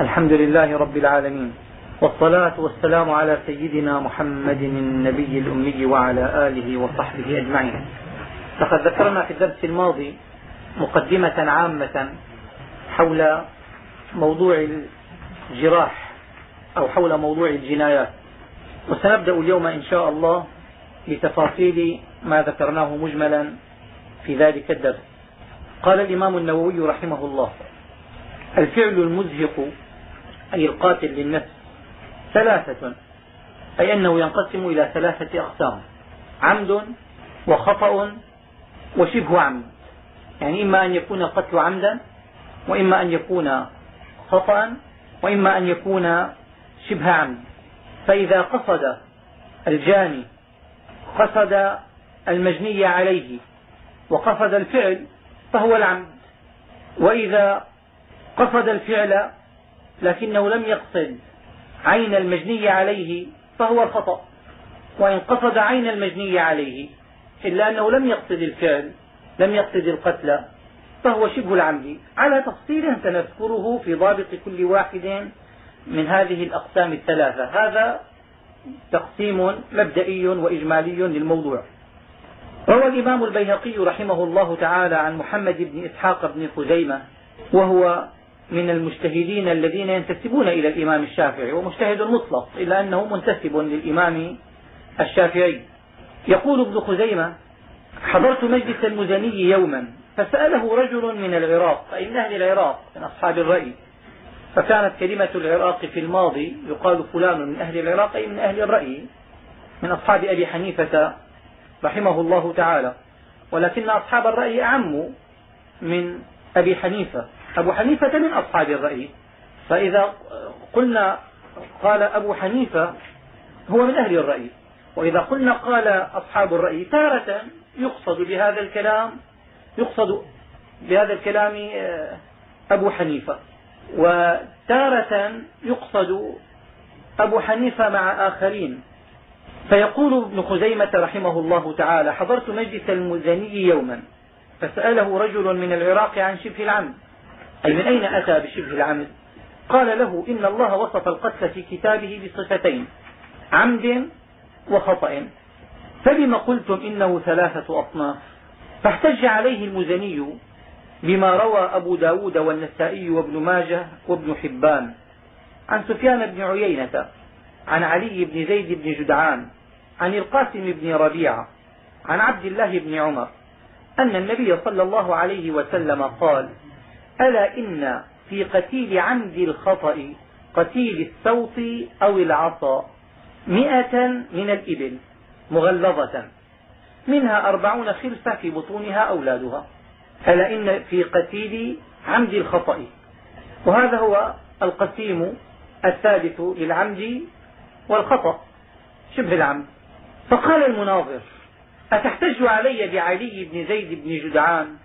الحمد لله رب العالمين. والصلاة والسلام على سيدنا محمد النبي الأمي وعلى آله وصحبه أجمعين. لقد ذكرنا في الدرس الماضي مقدمة عامة حول موضوع الجراح أو حول موضوع الجنايات. وسنبدأ اليوم إن شاء الله بتفاصيل ما ذكرناه مجملا في ذلك الدرس. قال الإمام النووي رحمه الله الفعل المزهق أي القاتل للنفس ثلاثة أي أنه ينقسم إلى ثلاثة أقسام عمد وخطأ وشبه عمد يعني إما أن يكون القتل عمدا وإما أن يكون خطأ وإما أن يكون شبه عمد. فإذا قصد الجاني قصد المجني عليه وقصد الفعل فهو العمد. وإذا قصد الفعل لكنه لم يقصد عين المجني عليه فهو الخطأ وإن قصد عين المجني عليه إلا أنه لم يقصد الفعل لم يقصد القتل فهو شبه العمد. على تفصيل سنذكره في ضابط كل واحد من هذه الأقسام الثلاثة. هذا تقسيم مبدئي وإجمالي للموضوع. روى الإمام البيهقي رحمه الله تعالى عن محمد بن إسحاق بن خزيمة وهو من المجتهدين الذين ينتسبون إلى الإمام الشافعي ومجتهد مطلق إلا أنه منتسب للإمام الشافعي. يقول ابن خزيمة حضرت مجلس المزني يوما فسأله رجل من العراق أي من أهل العراق من أصحاب الرأي فكانت كلمة العراق في الماضي يقال فلان من أهل العراق أي من أهل الرأي من أصحاب أبي حنيفة رحمه الله تعالى. ولكن أصحاب الرأي أعم من أبي حنيفة. أبو حنيفة من أصحاب الرأي. فإذا قلنا قال أبو حنيفة هو من أهل الرأي. وإذا قلنا قال أصحاب الرأي تارة يقصد بهذا الكلام يقصد بهذا الكلام آه، أبو حنيفة. وتارة يقصد أبو حنيفة مع آخرين. فيقول ابن خزيمة رحمه الله تعالى حضرت مجلس المزني يوما فسأله رجل من العراق عن شبه العمد أي من أين أتى بشبه العمد؟ قال له إن الله وصف القتل في كتابه بصفتين عمد وخطأ. فبم قلتم إنه ثلاثة أصناف؟ فاحتج عليه المزني بما روى أبو ب داود والنسائي وابن ماجه وابن حبان عن سفيان بن عيينة عن علي بن زيد بن جدعان عن القاسم بن ربيعة عن عبد الله بن عمر أن النبي صلى الله عليه وسلم قال ألا إن في قتيل عمد الخطأ قتيل السوط أو العصا مئة من الإبل مغلظة منها أربعون خلفة في بطونها أولادها. ألا إن في قتيل عمد الخطأ. وهذا هو القسيم الثالث للعمد والخطأ شبه العمد. فقال المناظر أتحتج علي بعلي بن زيد بن جدعان؟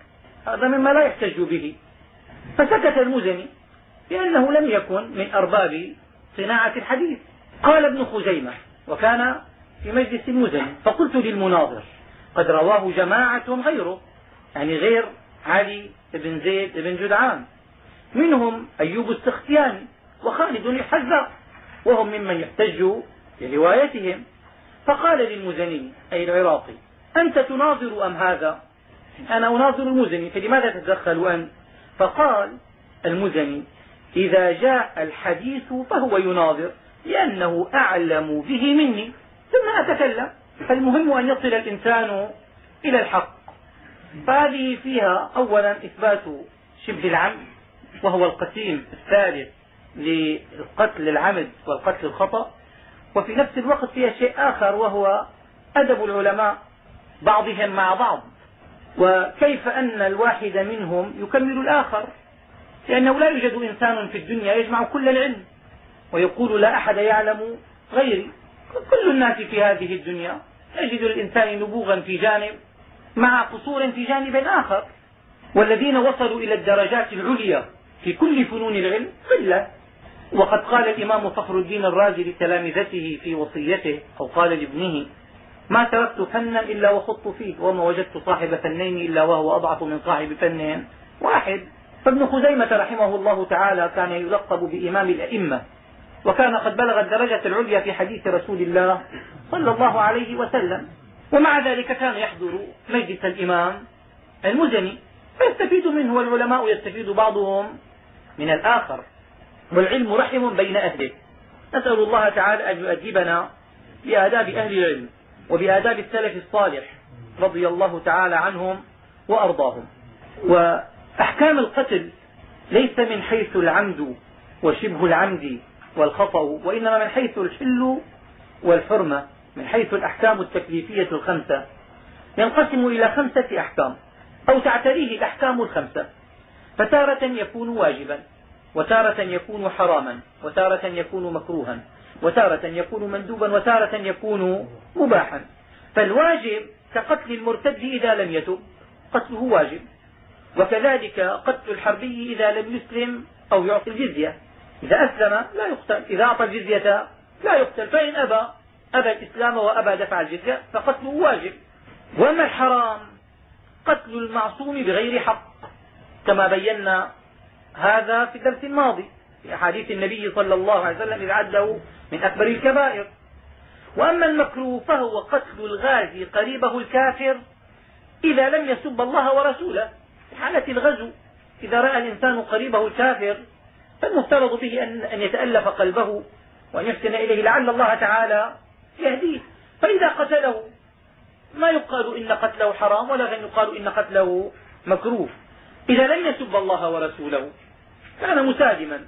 هذا مما لا يحتج به. فسكت المزني لأنه لم يكن من أرباب صناعة الحديث. قال ابن خزيمة وكان في مجلس المزني فقلت للمناظر قد رواه جماعة غيره يعني غير علي بن زيد بن جدعان. منهم أيوب السختياني وخالد الحذاء وهم ممن يحتج بروايتهم. فقال للمزني أي العراقي أنت تناظر أم هذا؟ أنا أناظر المزني فلماذا تتدخل أنت؟ فقال المزني إذا جاء الحديث فهو يناظر لأنه أعلم به مني ثم أتكلم. فالمهم أن يصل الإنسان إلى الحق. فهذه فيها أولا إثبات شبه العمد وهو القسيم الثالث للقتل العمد والقتل الخطأ. وفي نفس الوقت فيها شيء آخر وهو أدب العلماء بعضهم مع بعض. وكيف أن الواحد منهم يكمل الآخر؟ لأنه لا يوجد إنسان في الدنيا يجمع كل العلم ويقول لا أحد يعلم غيري. كل الناس في هذه الدنيا يجد الإنسان نبوغا في جانب مع قصور في جانب آخر. والذين وصلوا إلى الدرجات العليا في كل فنون العلم قلة. وقد قال الإمام فخر الدين الرازي لتلامذته في وصيته أو قال لابنه ما تركت فنا إلا وخضت فيه وما وجدت صاحب فنين إلا وهو أضعف من صاحب فن واحد. فابن خزيمة رحمه الله تعالى كان يلقب بإمام الأئمة وكان قد بلغ الدرجة العليا في حديث رسول الله صلى الله عليه وسلم. ومع ذلك كان يحضر مجلس الإمام المزني فيستفيد منه والعلماء يستفيد بعضهم من الآخر. والعلم رحم بين أهله. نسأل الله تعالى أن يؤدبنا بآداب أهل العلم. وبآداب السلف الصالح رضي الله تعالى عنهم وأرضاهم. وأحكام القتل ليس من حيث العمد وشبه العمد والخطأ وإنما من حيث الحل والحرمة من حيث الأحكام التكليفية الخمسة. ينقسم إلى خمسة أحكام أو تعتريه الأحكام الخمسة. فتارة يكون واجبا وتارة يكون حراما وتارة يكون مكروها. وتارة يكون مندوبا وتارة يكون مباحا. فالواجب كقتل المرتد إذا لم يتب قتله واجب. وكذلك قتل الحربي إذا لم يسلم أو يعطي الجزية. إذا أسلم لا يقتل إذا أعطى الجزية لا يقتل. فإن أبى أبى الإسلام وأبى دفع الجزية فقتله واجب. وأما الحرام؟ قتل المعصوم بغير حق كما بينا هذا في الدرس الماضي. في أحاديث النبي صلى الله عليه وسلم إذ عده من أكبر الكبائر. وأما المكروه فهو قتل الغازي قريبه الكافر إذا لم يسب الله ورسوله. في حالة الغزو إذا رأى الإنسان قريبه الكافر فالمفترض به أن يتألف قلبه وأن يحسن إليه لعل الله تعالى يهديه. فإذا قتله ما يقال إن قتله حرام ولا يقال إن قتله مكروه. إذا لم يسب الله ورسوله كان مسالما.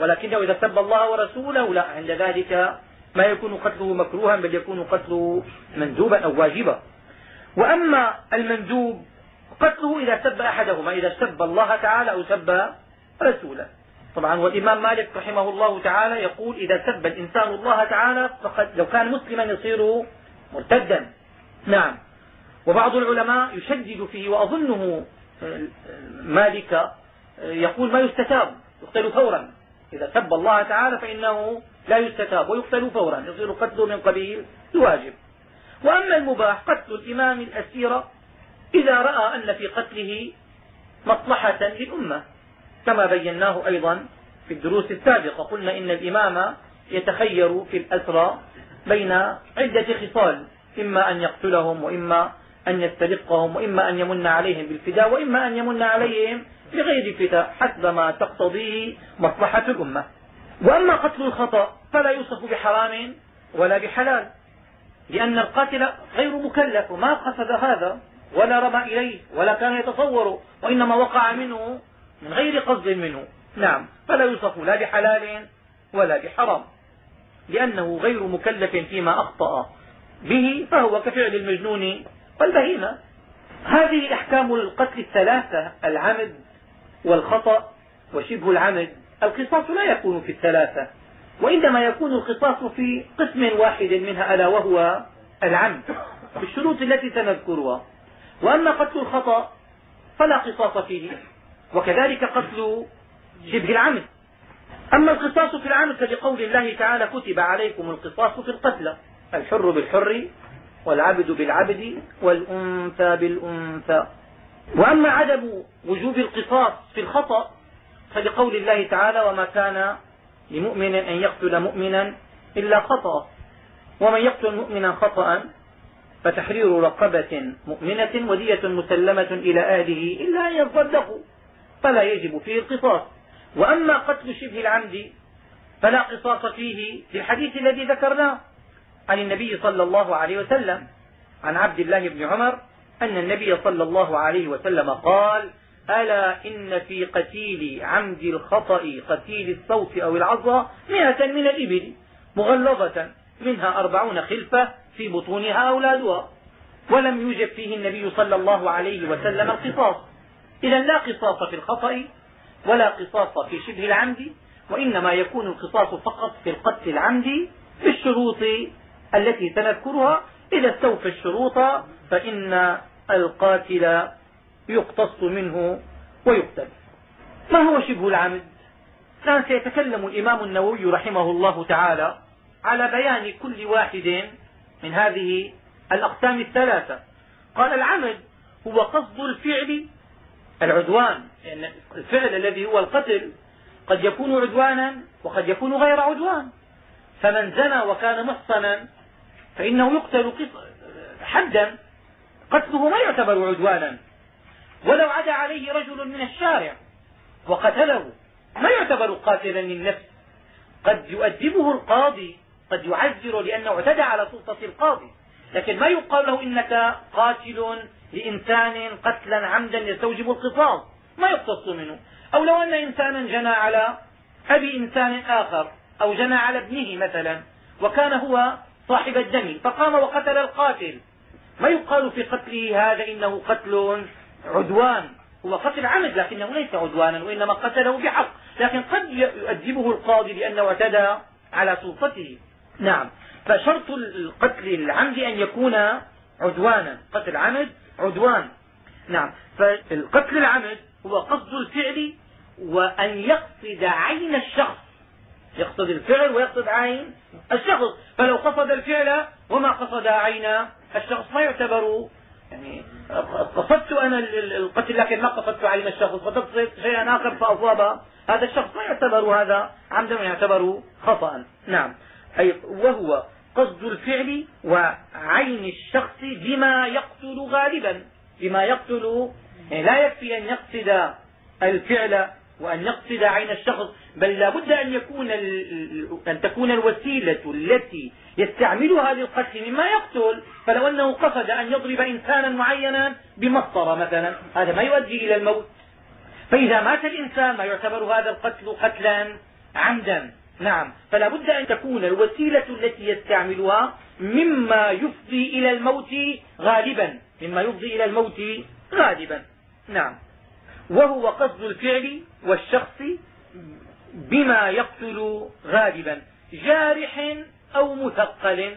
ولكنه إذا سب الله ورسوله لا عند ذلك ما يكون قتله مكروها بل يكون قتله مندوبا أو واجبا. وأما المندوب قتله إذا سب أحدهما إذا سب الله تعالى أو سب رسوله. طبعا والإمام مالك رحمه الله تعالى يقول إذا سب الإنسان الله تعالى فقد لو كان مسلما يصير مرتدا. نعم. وبعض العلماء يشدد فيه وأظنه مالك يقول ما يستتاب يقتل فورا. إذا سب الله تعالى فإنه لا يستتاب ويقتل فورا يصير قتله من قبيل الواجب. وأما المباح قتل الإمام الأسير إذا رأى أن في قتله مصلحة للأمة كما بيناه أيضا في الدروس السابقة. قلنا إن الإمام يتخير في الأسرى بين عدة خصال إما أن يقتلهم وإما أن يسترقهم وإما أن يمن عليهم بالفداء وإما أن يمن عليهم بغير فداء حسب ما تقتضيه مصلحة الأمة. وأما قتل الخطأ فلا يوصف بحرام ولا بحلال لأن القاتل غير مكلف ما قصد هذا ولا رمى إليه ولا كان يتصور وإنما وقع منه من غير قصد منه. نعم فلا يوصف لا بحلال ولا بحرام لأنه غير مكلف فيما أخطأ به فهو كفعل المجنون والبهيمة. هذه أحكام القتل الثلاثة العمد والخطأ وشبه العمد. القصاص لا يكون في الثلاثة وإنما يكون القصاص في قسم واحد منها ألا وهو العمد بالشروط التي سنذكرها. وأما قتل الخطأ فلا قصاص فيه وكذلك قتل شبه العمد. أما القصاص في العمد فلقول الله تعالى كتب عليكم القصاص في القتلى. الحر بالحر والعبد بالعبد والأنثى بالأنثى. وأما عدم وجوب القصاص في الخطأ فلقول الله تعالى وما كان لمؤمن أن يقتل مؤمنا إلا خطأ. ومن يقتل مؤمنا خطأ فتحرير رقبة مؤمنة ودية مسلمة إلى أهله إلا أن يصدقوا فلا يجب فيه القصاص. وأما قتل شبه العمد فلا قصاص فيه في الحديث الذي ذكرناه. عن النبي صلى الله عليه وسلم عن عبد الله بن عمر أن النبي صلى الله عليه وسلم قال ألا إن في قتيل عمد الخطأ قتيل الصوت أو العظى مئة من الإبل مغلظة منها أربعون خلفة في بطونها أولادها ولم يوجب فيه النبي صلى الله عليه وسلم القصاص. إذا لا قصاص في الخطأ ولا قصاص في شبه العمد وإنما يكون القصاص فقط في القتل العمد بالشروط التي سنذكرها إذا استوفى الشروط فإن القاتل يقتص منه ويقتل. ما هو شبه العمد؟ الآن سيتكلم الإمام النووي رحمه الله تعالى على بيان كل واحد من هذه الأقسام الثلاثة. قال العمد هو قصد الفعل العدوان لأن الفعل الذي هو القتل قد يكون عدوانا وقد يكون غير عدوان. فمن زنى وكان محصنا فإنه يقتل حدا. قتله ما يعتبر عدوانا. ولو عدا عليه رجل من الشارع وقتله ما يعتبر قاتلا للنفس. قد يؤدبه القاضي قد يعذر لأنه اعتدى على سلطة القاضي. لكن ما يقال له إنك قاتل لإنسان قتلا عمدا يستوجب القصاص. ما يقتص منه. أو لو أن إنسانا جنى على أبي إنسان آخر أو جنى على ابنه مثلا وكان هو صاحب الدم فقام وقتل القاتل. ما يقال في قتله هذا إنه قتل عدوان. هو قتل عمد لكنه ليس عدوانا وإنما قتله بحق. لكن قد يؤدبه القاضي لأنه اعتدى على سلطته. نعم. فشرط القتل العمد أن يكون عدوانا. قتل عمد عدوان. نعم. فالقتل العمد هو قصد الفعل وأن يقصد عين الشخص. يقصد الفعل ويقصد عين الشخص. فلو قصد الفعل وما قصد عين الشخص ما يعتبر يعني قصدت أنا القتل لكن ما قصدت عين الشخص. قصدت شيئا آخر فأصاب هذا الشخص ما يعتبر هذا عمدا يعتبر خطأ. نعم. أي وهو قصد الفعل وعين الشخص بما يقتل غالبا. بما يقتل يعني لا يكفي أن يقصد الفعل وأن يقصد عين الشخص. بل لا بد أن, يكون أن تكون الوسيلة التي يستعملها للقتل مما يقتل. فلو أنه قصد أن يضرب إنسانا معينا بمسطرة مثلا هذا ما يؤدي إلى الموت. فإذا مات الإنسان ما يعتبر هذا القتل قتلا عمدا. نعم. فلا بد أن تكون الوسيلة التي يستعملها مما يفضي إلى الموت غالبا. مما يفضي إلى الموت غالبا. نعم. وهو قصد الفعل والشخص بما يقتل غالبا جارح أو مثقل.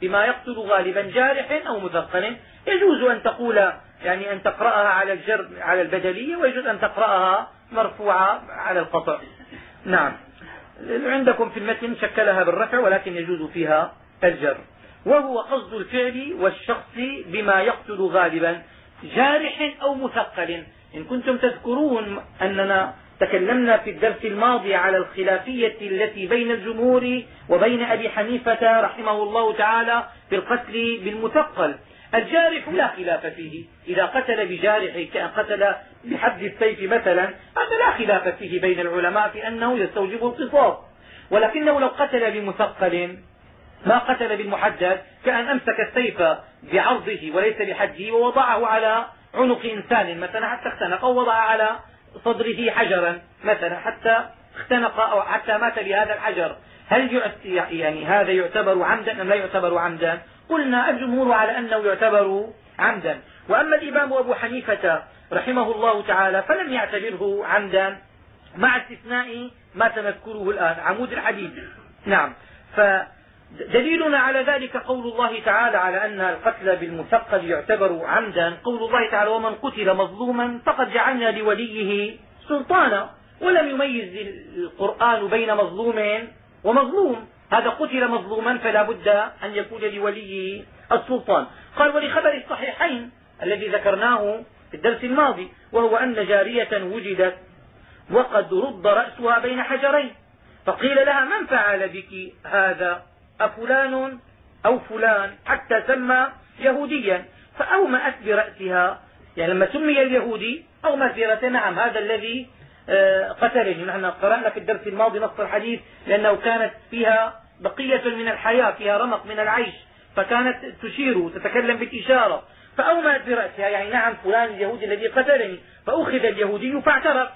بما يقتل غالبا جارح أو مثقل. يجوز أن تقول يعني أن تقرأها على الجر على البدلية ويجوز أن تقرأها مرفوعة على القطع. نعم. عندكم في المتن شكلها بالرفع ولكن يجوز فيها الجر. وهو قصد الفعل والشخص بما يقتل غالبا جارح أو مثقل. إن كنتم تذكرون أننا تكلمنا في الدرس الماضي على الخلافية التي بين الجمهور وبين أبي حنيفة رحمه الله تعالى في القتل بالمثقل. الجارح لا خلاف فيه. إذا قتل بجارحه كأن قتل بحد السيف مثلا هذا لا خلاف فيه بين العلماء في أنه يستوجب القصاص. ولكنه لو قتل بمثقل ما قتل بالمحدد كأن أمسك السيف بعرضه وليس بحده ووضعه على عنق إنسان مثلا حتى اختنق أو وضع على صدره حجرا مثلا حتى اختنق أو حتى مات بهذا الحجر. هل يعني هذا يعتبر عمدا أم لا يعتبر عمدا؟ قلنا الجمهور على أنه يعتبر عمدا. وأما الإمام أبو حنيفة رحمه الله تعالى فلم يعتبره عمدا مع استثناء ما سنذكره الآن. عمود الحديد نعم. ف دليلنا على ذلك قول الله تعالى على أن القتل بالمثقل يعتبر عمدا. قول الله تعالى ومن قتل مظلوما فقد جعلنا لوليه سلطانا ولم يميز القرآن بين مظلوم ومظلوم. هذا قتل مظلوما فلا بد أن يكون لوليه السلطان. قال ولخبر الصحيحين الذي ذكرناه في الدرس الماضي وهو أن جارية وجدت وقد رد رأسها بين حجرين فقيل لها من فعل بك هذا؟ أفلان أو فلان حتى سمى يهوديا فأومأت برأسها. يعني لما سمي اليهودي أومأت برأسها نعم هذا الذي آه، قتلني نحن قرأنا في الدرس الماضي نص الحديث لأنه كانت فيها بقية من الحياة فيها رمق من العيش فكانت تشير تتكلم بالإشارة. فأومأت برأسها. يعني نعم فلان اليهودي الذي قتلني. فأخذ اليهودي فاعترف.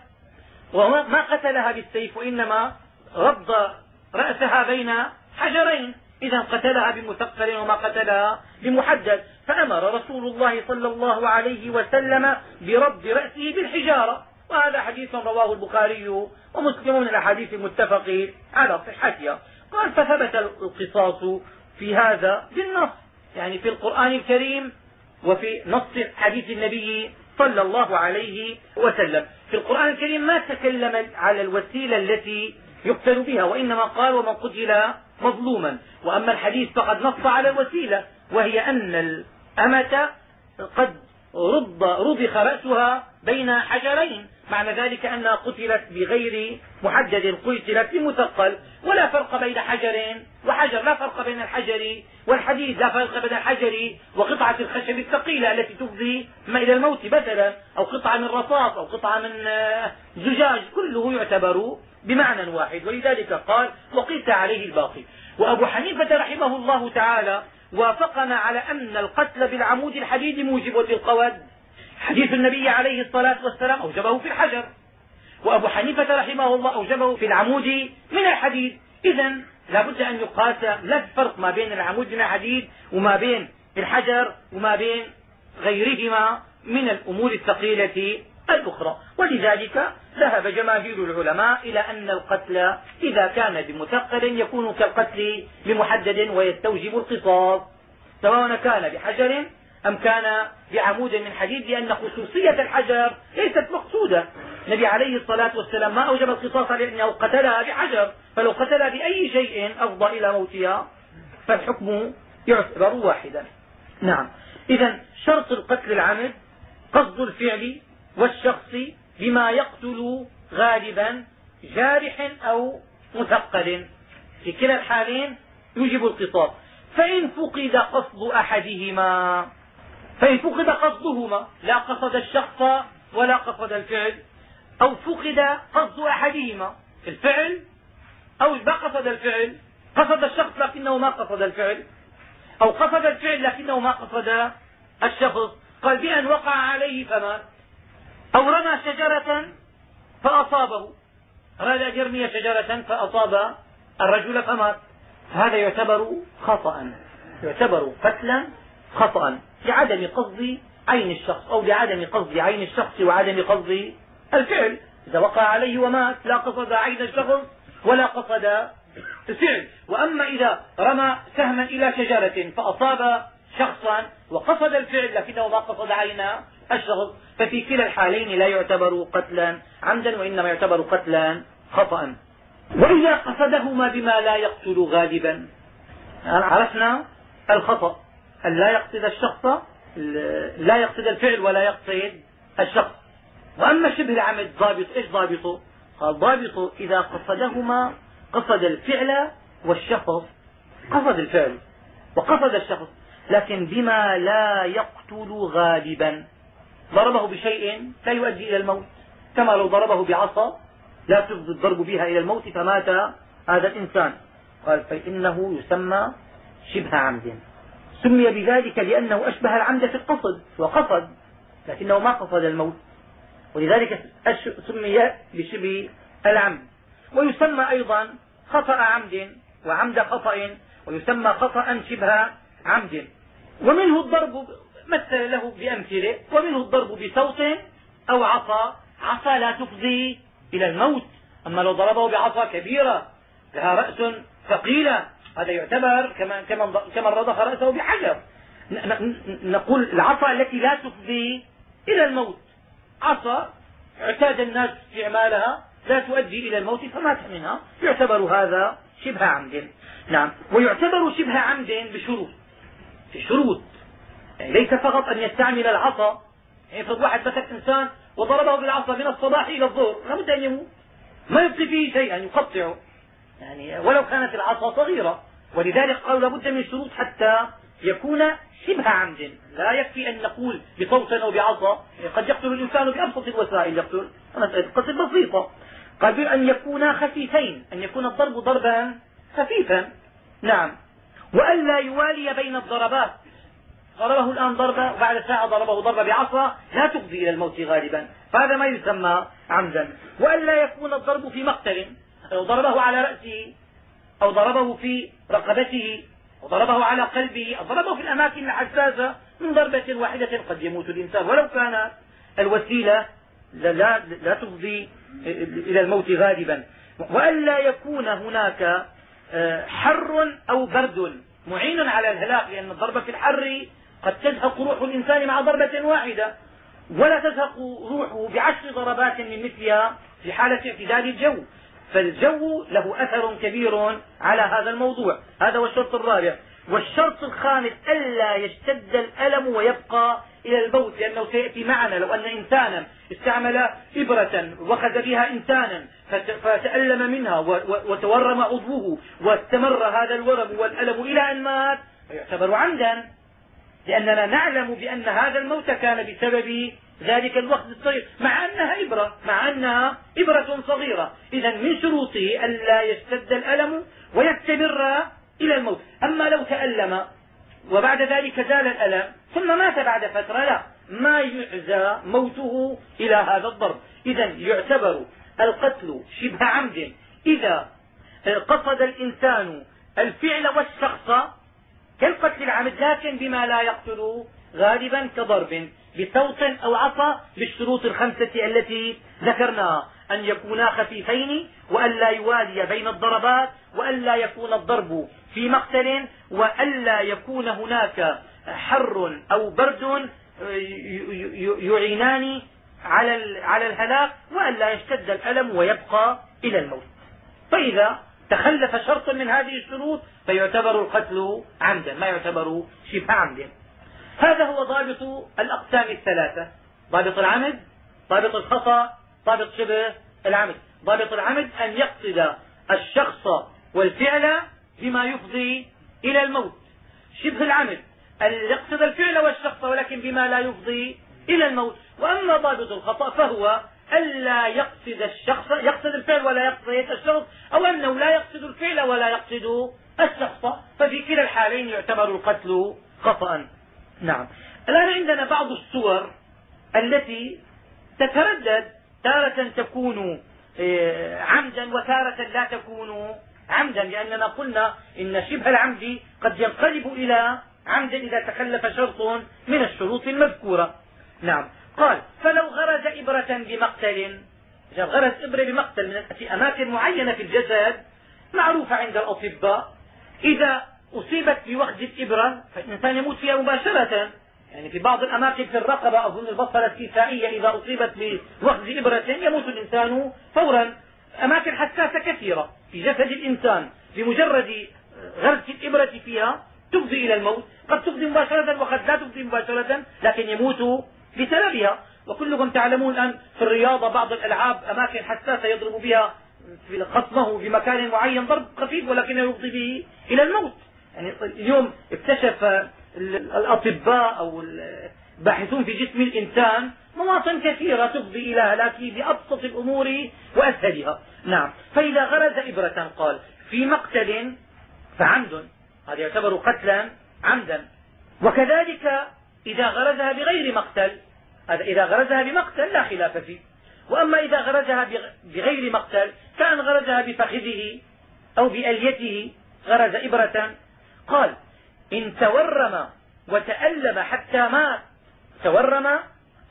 وما قتلها بالسيف وإنما رد رأسها بين حجرين. إذا قتلها بمثقل وما قتلها بمحدد. فأمر رسول الله صلى الله عليه وسلم برد رأسه بالحجارة. وهذا حديث رواه البخاري ومسلم من الأحاديث المتفق على صحتها. قال فثبت القصاص في هذا بالنص. يعني في القرآن الكريم وفي نص حديث النبي صلى الله عليه وسلم. في القرآن الكريم ما تكلم على الوسيلة التي يقتل بها وإنما قال ومن قتل مظلوما. وأما الحديث فقد نص على الوسيلة وهي أن الأمة قد رض رضخ رأسها بين حجرين معنى ذلك أنها قتلت بغير محدد قتلت بمثقل ولا فرق بين حجر وحجر لا فرق بين الحجر والحديد لا فرق بين الحجر وقطعة الخشب الثقيلة التي تفضي إلى الموت مثلا أو قطعة من رصاص أو قطعة من آه، زجاج كله يعتبر بمعنى واحد ولذلك قال وقيس عليه الباقي. وأبو حنيفة رحمه الله تعالى وافقنا على أن القتل بالعمود الحديد موجب للقود حديث النبي عليه الصلاة والسلام أوجبه في الحجر. وأبو حنيفة رحمه الله أوجبه في العمود من الحديد. إذا لا بد أن يقاس لا الفرق ما بين العمود من الحديد وما بين الحجر وما بين غيرهما من الأمور الثقيلة الأخرى. ولذلك ذهب جماهير العلماء إلى أن القتل إذا كان بمثقل يكون كالقتل بمحدد ويستوجب القصاص سواء كان بحجر أم كان بعمود من حديد لأن خصوصية الحجر ليست مقصودة. النبي عليه الصلاة والسلام ما أوجب القصاص لأنه قتلها بحجر فلو قتلها بأي شيء أفضى إلى موتها فالحكم يعتبر واحدا. نعم. إذا شرط القتل العمد قصد الفعل والشخص بما يقتل غالبا جارح أو مثقل. في كلا الحالين يوجب القصاص فإن فقد قصد أحدهما فإن فقد قصدهما لا قصد الشخص ولا قصد الفعل أو فقد قصد أحدهما الفعل أو ما قصد الفعل قصد الشخص لكنه ما قصد الفعل أو قصد الفعل لكنه ما قصد الشخص قال بأن وقع عليه فمات. أو رمى شجرة فأصابه. أراد أن يرمي شجرة فأصاب الرجل فمات. هذا يعتبر خطأ. يعتبر قتلا خطأ لعدم قصد عين الشخص أو لعدم قصد عين الشخص وعدم قصد الفعل. إذا وقع عليه ومات لا قصد عين الشخص ولا قصد الفعل. وأما إذا رمى سهما إلى شجرة فأصاب شخصا وقصد الفعل لكنه ما قصد عين الشخص ففي كلا الحالين لا يعتبر قتلا عمدا وإنما يعتبر قتلا خطأ. وإذا قصدهما بما لا يقتل غالبا عرفنا الخطأ. أن لا يقصد الشخص لا يقصد الفعل ولا يقصد الشخص. وأما شبه العمد ضابط إيش ضابطه؟ قال ضابطه إذا قصدهما قصد الفعل والشخص. قصد الفعل وقصد الشخص. لكن بما لا يقتل غالبا ضربه بشيء لا يؤدي إلى الموت. كما لو ضربه بعصا لا تفضي الضرب بها إلى الموت فمات هذا الإنسان. قال فإنه يسمى شبه عمد. سمي بذلك لأنه أشبه العمد في القصد وقصد لكنه ما قصد الموت. ولذلك سمي بشبه العمد. ويسمى أيضا خطأ عمد وعمد خطأ ويسمى خطأ شبه عمد. ومنه الضرب مثل له بأمثلة ومنه الضرب بصوت أو عصا. عصا لا تفضي إلى الموت أما لو ضربه بعصا كبيرة لها رأس ثقيلة هذا يعتبر كما كمن رضخ رأسه بحجر. نقول العصا التي لا تفضي إلى الموت. عصا اعتاد الناس استعمالها لا تؤدي إلى الموت فمات منها يعتبر هذا شبه عمد. نعم ويعتبر شبه عمد بشروط. في شروط. ليس فقط أن يستعمل العصا. يعني افرض واحد مسك إنسان وضربه بالعصا من الصباح إلى الظهر لابد أن يموت. ما يبقي فيه شيئا يقطعه. يعني ولو كانت العصا صغيرة. ولذلك قالوا لابد من شروط حتى يكون شبه عمد. لا يكفي أن نقول بصوت أو بعصا. يعني قد يقتل الإنسان بأبسط الوسائل يقتل. قتل بسيطة. قال بأن يكونا خفيفين أن يكون الضرب ضربا خفيفا. نعم. وألا يوالي بين الضربات. ضربه الآن ضربة وبعد ساعة ضربه ضربة بعصا لا تفضي إلى الموت غالبا. فهذا ما يسمى عمدا. وألا يكون الضرب في مقتل لو ضربه على رأسه أو ضربه في رقبته أو ضربه على قلبه أو ضربه في الأماكن الحساسة. من ضربة واحدة قد يموت الإنسان. ولو كانت الوسيلة لا, لا تفضي إلى الموت غالبا. وألا يكون هناك آه، حر أو برد. معين على الهلاك لأن الضربة في الحر قد تزهق روح الإنسان مع ضربة واحدة ولا تزهق روحه بعشر ضربات من مثلها في حالة اعتدال الجو. فالجو له أثر كبير على هذا الموضوع. هذا هو الشرط الرابع. والشرط الخامس ألا يشتد الألم ويبقى إلى الموت لأنه سيأتي معنا. لو أن إنسانا استعمل إبرة وخذ بها إنسانا فتألم منها وتورم عضوه واستمر هذا الورم والألم إلى أن مات فيعتبر عمدا. لأننا نعلم بأن هذا الموت كان بسبب ذلك الوقت الصغير مع أنها إبرة مع أنها إبرة صغيرة. إذا من شروطه ألا يشتد الألم ويستمر إلى الموت. أما لو تألم وبعد ذلك زال الألم ثم مات بعد فترة لا. ما يعزى موته إلى هذا الضرب. إذا يعتبر القتل شبه عمد. إذا قصد الإنسان الفعل والشخص كالقتل العمد لكن بما لا يقتل غالبا كضرب بصوت أو عصا بالشروط الخمسة التي ذكرناها أن يكونا خفيفين وأن لا يوالي بين الضربات وأن لا يكون الضرب في مقتل وأن لا يكون هناك حر أو برد يعينان على الهلاك وأن لا يشتد الألم ويبقى إلى الموت. فإذا تخلف شرط من هذه الشروط فيعتبر القتل عمدا ما يعتبر شبه عمد هذا هو ضابط الأقسام الثلاثة. ضابط العمد ضابط الخطأ ضابط شبه العمد. ضابط العمد أن يقصد الشخص والفعل بما يفضي إلى الموت. شبه العمد أن يقصد الفعل والشخص ولكن بما لا يفضي إلى الموت. وأما ضابط الخطأ فهو ألا يقصد الشخص يقصد الفعل ولا يقصد الشخص أو أنه لا يقصد الفعل ولا يقصد الشخص. ففي كلا الحالين يعتبر القتل خطأ. نعم. الآن عندنا بعض الصور التي تتردد تارة تكون آه، عمدا وتارة لا تكون عمدا لأننا قلنا إن شبه العمد قد ينقلب إلى عمدا إذا تخلف شرط من الشروط المذكورة. نعم. قال فلو غرز إبرة بمقتل غرز إبرة بمقتل في أماكن معينة في الجسد معروفة عند الأطباء إذا أصيبت بوخز الإبرة فالإنسان يموت فيها مباشرة. يعني في بعض الأماكن في الرقبة أظن البصرة الكفائية إذا أصيبت بوخز إبرة يموت الإنسان فورا. أماكن حساسة كثيرة في جسد الإنسان بمجرد غرس الإبرة فيها تفضي إلى الموت. قد تفضي مباشرة وقد لا تفضي مباشرة لكن يموت بسببها. وكلكم تعلمون الآن في الرياضة بعض الألعاب أماكن حساسة يضرب بها خصمه بمكان معين ضرب خفيف ولكنه يفضي به إلى الموت. يعني اليوم اكتشف الأطباء أو الباحثون في جسم الإنسان مواطن كثيرة تفضي إلى هلاكه بأبسط الأمور وأسهلها. نعم. فإذا غرز إبرة قال في مقتل فعمد. هذا يعتبر قتلا عمدا. وكذلك إذا غرزها بغير مقتل هذا إذا غرزها بمقتل لا خلاف فيه. وأما إذا غرزها بغير مقتل كأن غرزها بفخذه أو بأليته غرز إبرة. قال إن تورم وتألم حتى مات. تورم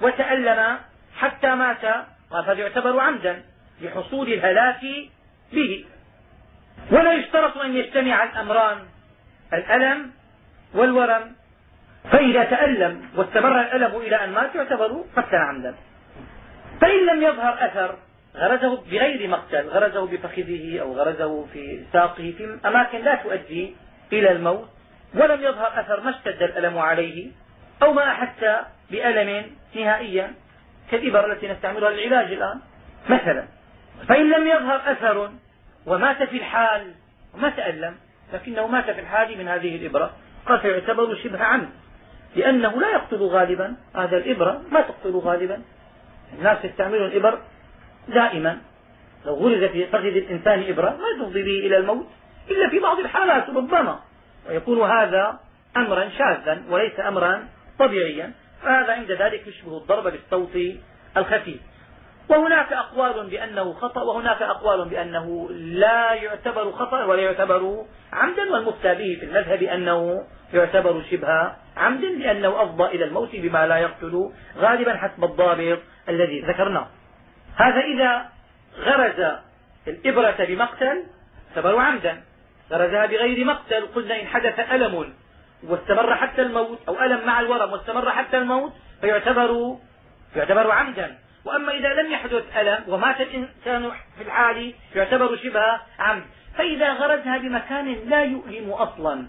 وتألم حتى مات. قال هذا يعتبر عمدا لحصول الهلاك به. ولا يشترط أن يجتمع الأمران الألم والورم. فإذا تألم واستمر الألم إلى أن مات يعتبر قتلا عمدا فإن لم يظهر أثر غرزه بغير مقتل غرزه بفخذه أو غرزه في ساقه في أماكن لا تؤدي إلى الموت. ولم يظهر أثر ما اشتد الألم عليه أو ما أحس بألم نهائيا. كالإبر التي نستعملها للعلاج الآن مثلا. فإن لم يظهر أثر ومات في الحال وما تألم لكنه مات في الحال من هذه الإبرة قال فيعتبر شبه عمد. لأنه لا يقتل غالبا. هذا الإبرة ما تقتل غالبا. الناس يستعملون الإبر دائما. لو غرز في فخذ الإنسان إبرة ما تفضي به إلى الموت. إلا في بعض الحالات ربما. ويكون هذا أمرا شاذا وليس أمرا طبيعيا. فهذا عند ذلك يشبه الضرب بالصوت الخفيف. وهناك أقوال بأنه خطأ وهناك أقوال بأنه لا يعتبر خطأ ولا يعتبر عمدا. والمفتى به في المذهب أنه يعتبر شبه عمد لأنه أفضى إلى الموت بما لا يقتل غالبا حسب الضابط الذي ذكرناه. هذا إذا غرز الإبرة بمقتل اعتبر عمدا. غرزها بغير مقتل قلنا إن حدث ألم واستمر حتى الموت أو ألم مع الورم واستمر حتى الموت فيعتبر يعتبر عمدا. وأما إذا لم يحدث ألم ومات الإنسان في الحال يعتبر شبه عمد. فإذا غرزها بمكان لا يؤلم أصلا.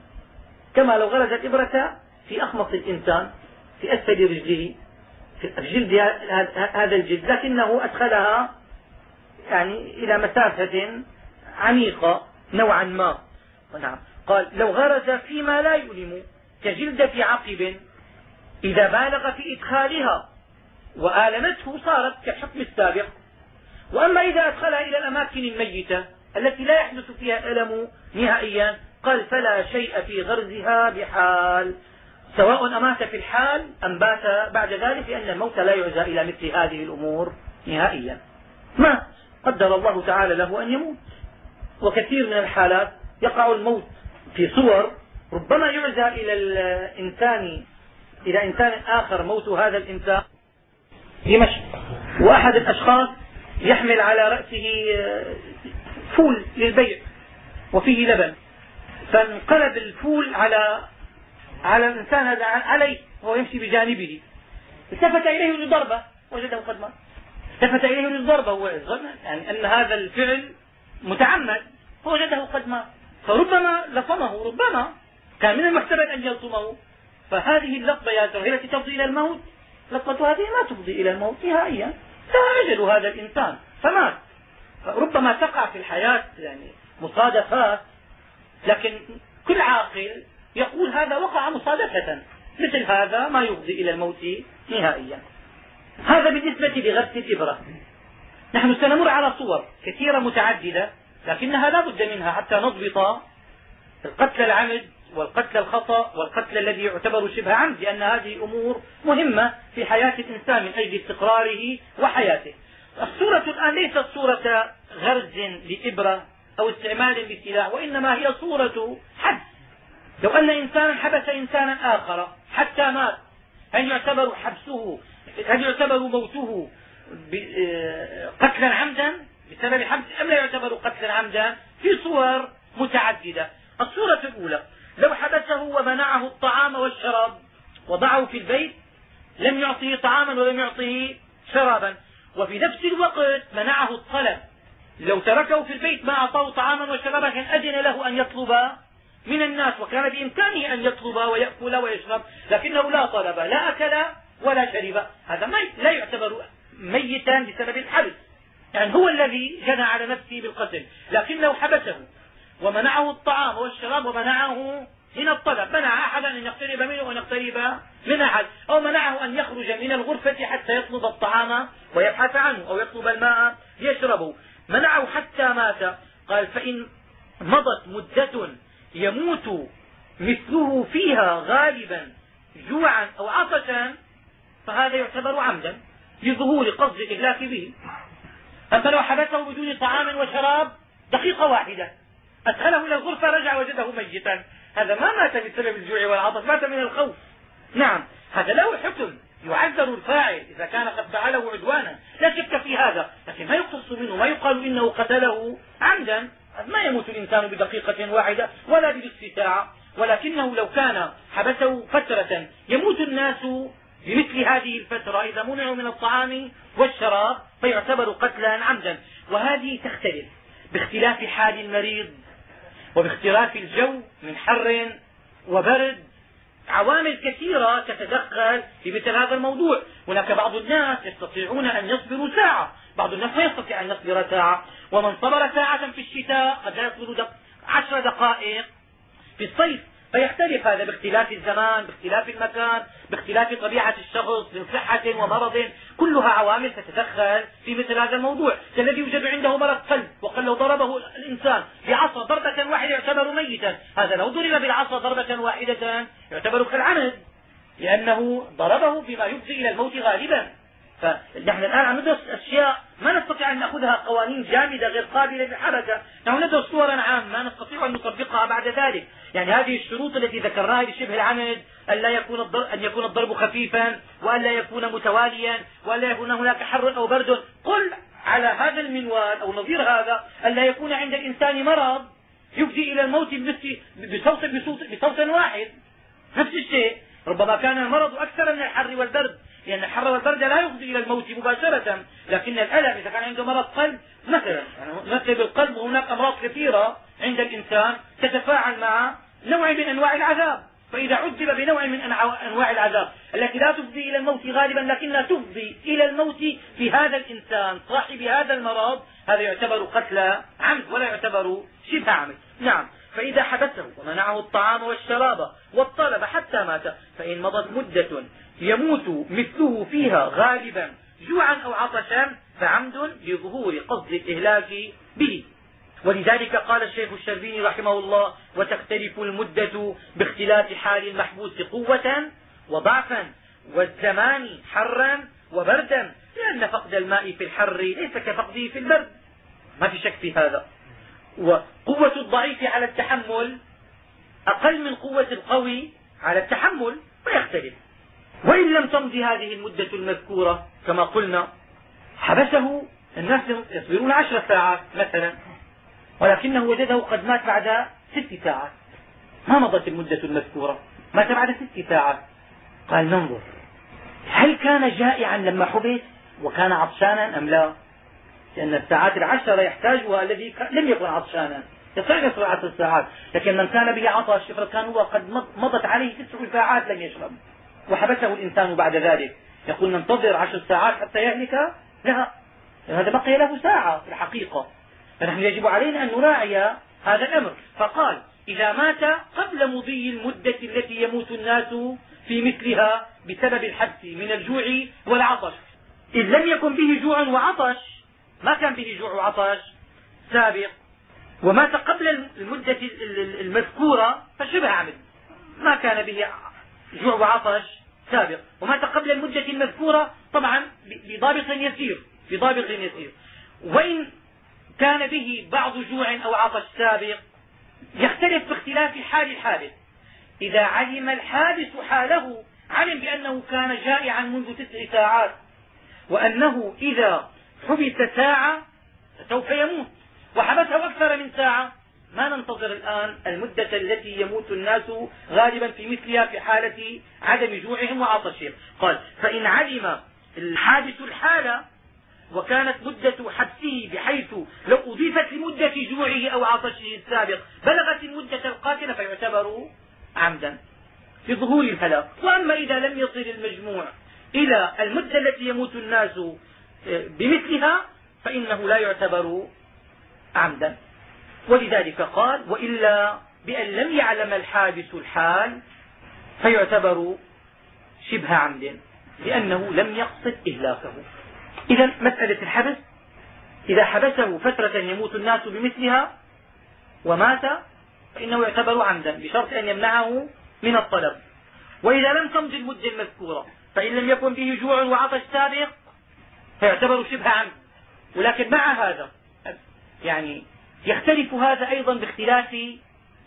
كما لو غرز الإبرة في أخمص الإنسان في أسفل رجله في جلد هذا الجلد لكنه أدخلها يعني إلى مسافة عميقة نوعا ما. نعم. قال لو غرز فيما لا يؤلم كجلدة عقب إذا بالغ في إدخالها وآلمته صارت كالحكم السابق. وأما إذا أدخلها إلى الأماكن الميتة التي لا يحدث فيها ألم نهائيا قال فلا شيء في غرزها بحال. سواء أمات في الحال أم بات بعد ذلك لأن الموت لا يعزى إلى مثل هذه الأمور نهائيا. ما قدر الله تعالى له أن يموت. وكثير من الحالات يقع الموت في صور ربما يعزى إلى الإنسان إلى إنسان آخر موت هذا الإنسان دمشق وأحد الأشخاص يحمل على رأسه فول للبيع وفيه لبن. فانقلب الفول على على الإنسان هذا عليه وهو يمشي بجانبه. التفت إليه لضربة وجده قد مات. التفت إليه للضربة هو يعني أن هذا الفعل متعمد فوجده قد مات. فربما لطمه ربما كان من المحتمل أن يلطمه. فهذه اللطمة يا هي التي تفضي إلى الموت لطمة هذه ما تفضي إلى الموت نهائيا. انتهى أجل هذا الإنسان فمات. ربما تقع في الحياة يعني مصادفات لكن كل عاقل يقول هذا وقع مصادفة. مثل هذا ما يفضي إلى الموت نهائيا. هذا بالنسبة لغرس الإبرة. نحن سنمر على صور كثيرة متعددة لكنها لا بد منها حتى نضبط القتل العمد والقتل الخطأ والقتل الذي يعتبر شبه عمد لأن هذه أمور مهمة في حياة الإنسان من أجل استقراره وحياته. الصورة الآن ليست صورة غرز لإبرة. أو استعمال لسلاح وإنما هي صورة حبس لو أن إنسانا حبس إنسانا آخر حتى مات هل يعتبر حبسه هل يعتبر موته آه، قتلا عمدا؟ بسبب حبس أم لا يعتبر قتلا عمدا؟ في صور متعددة. الصورة الأولى لو حبسه ومنعه الطعام والشراب وضعه في البيت لم يعطه طعاما ولم يعطه شرابا. وفي نفس الوقت منعه الطلب لو تركه في البيت ما أعطاه طعاما وشرابا كان أذن له أن يطلب من الناس وكان بإمكانه أن يطلب ويأكل ويشرب لكنه لا طلب لا أكل ولا شرب. هذا لا يعتبر ميتا بسبب الحبس. يعني هو الذي جنى على نفسه بالقتل لكنه حبسه ومنعه الطعام والشراب ومنعه من الطلب. منع احدا أن يقترب منه وان يقترب من أحد أو منعه أن يخرج من الغرفة حتى يطلب الطعام ويبحث عنه أو يطلب الماء ليشربه. منعه حتى مات. قال فإن مضت مدة يموت مثله فيها غالبا جوعا أو عطشا فهذا يعتبر عمدا لظهور قصد الإهلاك به. أما لو حبسه بدون طعام وشراب دقيقة واحدة. أدخله إلى الغرفة رجع وجده ميتا. هذا ما مات بسبب الجوع والعطش مات من الخوف. نعم هذا له حكم. يعذر الفاعل إذا كان قد فعله عدوانا. لا شك في هذا لكن ما يقتص منه ما يقال إنه قتله عمدا. ما يموت الإنسان بدقيقة واحدة ولا بنصف ساعة ولكنه لو كان حبسه فترة يموت الناس بمثل هذه الفترة. إذا منعوا من الطعام والشراب فيعتبر قتلا عمدا. وهذه تختلف باختلاف حال المريض وباختلاف الجو من حر وبرد. عوامل كثيرة تتدخل في مثل هذا الموضوع. هناك بعض الناس يستطيعون أن يصبروا ساعة. بعض الناس لا يستطيع أن يصبر ساعة. ومن صبر ساعة في الشتاء قد لا يصبر عشر دقائق. في الصيف فيختلف هذا باختلاف الزمان باختلاف المكان باختلاف طبيعة الشخص من صحة ومرض. كلها عوامل تتدخل في مثل هذا الموضوع. كالذي يوجد عنده مرض قلب لو ضربه الإنسان بعصا ضربة واحدة يعتبر ميتا. هذا لو ضرب بالعصا ضربة واحدة يعتبر كالعمد لأنه ضربه بما يفضي إلى الموت غالبا. فنحن الآن عم ندرس أشياء ما نستطيع أن نأخذها قوانين جامدة غير قابلة للحركة. نحن ندرس صورا عامة نستطيع أن نطبقها بعد ذلك. يعني هذه الشروط التي ذكرناها لشبه العمد أن لا يكون الضرب أن يكون الضرب خفيفا وأن لا يكون متواليا وأن لا يكون هناك حر أو برد. قل على هذا المنوال أو نظير هذا أن لا يكون عند الإنسان مرض يفضي إلى الموت بصوت, بصوت, بصوت واحد. نفس الشيء. ربما كان المرض أكثر من الحر والبرد لأن الحر والبرد لا يفضي إلى الموت مباشرة. لكن الألم إذا كان عنده مرض قلب مثلا مثل بالقلب وهناك أمراض كثيرة عند الإنسان تتفاعل مع نوع من أنواع العذاب. فإذا عذب بنوع من أنواع العذاب التي لا تفضي إلى الموت غالبا لكنها تفضي إلى الموت في هذا الإنسان صاحب هذا المرض. هذا يعتبر قتل عمد ولا يعتبر شبه عمد. نعم. فإذا حبسه ومنعه الطعام والشراب والطلب حتى مات فإن مضت مدة يموت مثله فيها غالبا جوعا أو عطشا فعمد لظهور قصد الإهلاك به. ولذلك قال الشيخ الشربيني رحمه الله وتختلف المدة باختلاف حال المحبوس قوة وضعفا والزمان حرا وبردا لأن فقد الماء في الحر ليس كفقده في البرد. ما في شك في هذا. وقوة الضعيف على التحمل أقل من قوة القوي على التحمل ويختلف وإن لم تمض هذه المدة المذكورة كما قلنا حبسه الناس يصبرون عشر ساعات مثلا. ولكنه وجده قد مات بعد ست ساعات. ما مضت المدة المذكورة. مات بعد ست ساعات. قال ننظر. هل كان جائعا لما حبس؟ وكان عطشانا أم لا؟ لأن الساعات العشرة يحتاجها الذي لم يكن عطشانا. يستطيع يصبر عشر ساعات لكن من كان به عطش كان هو قد مضت عليه تسع ساعات لم يشرب. وحبسه الإنسان بعد ذلك. يقول ننتظر عشر ساعات حتى يهلك. لا. هذا بقي له ساعة في الحقيقة. فنحن يجب علينا أن نراعي هذا الأمر. فقال إذا مات قبل مضي المدة التي يموت الناس في مثلها بسبب الحبس من الجوع والعطش. إذ لم يكن به جوع وعطش ما كان به جوع وعطش؟ سابق. ومات قبل المدة المذكورة فشبه عمد. ما كان به جوع وعطش؟ سابق. ومات قبل المدة المذكورة طبعا بضابط يسير. بضابط يسير. وإن كان به بعض جوع أو عطش سابق يختلف باختلاف حال الحادث. إذا علم الحادث حاله علم بأنه كان جائعا منذ تسع ساعات وأنه إذا حبس ساعة سوف يموت وحبسه أكثر من ساعة. ما ننتظر الآن المدة التي يموت الناس غالبا في مثلها في حالة عدم جوعهم وعطشهم. قال فإن علم الحادث الحالة وكانت مدة حبسه بحيث لو أضيفت لمدة جوعه أو عطشه السابق بلغت المدة القاتلة فيعتبر عمدا ظهور الهلاك وأما إذا لم يصل المجموع إلى المدة التي يموت الناس آه، بمثلها فإنه لا يعتبر عمدا. ولذلك قال وإلا بأن لم يعلم الحادث الحال فيعتبر شبه عمد لأنه لم يقصد إهلاكه. إذا مسألة الحبس إذا حبسه فترة يموت الناس بمثلها ومات فإنه يعتبر عمدا بشرط أن يمنعه من الطلب. وإذا لم تمض المدة المذكورة فإن لم يكن به جوع وعطش سابق فيعتبر شبه عمد. ولكن مع هذا يعني يختلف هذا أيضا باختلاف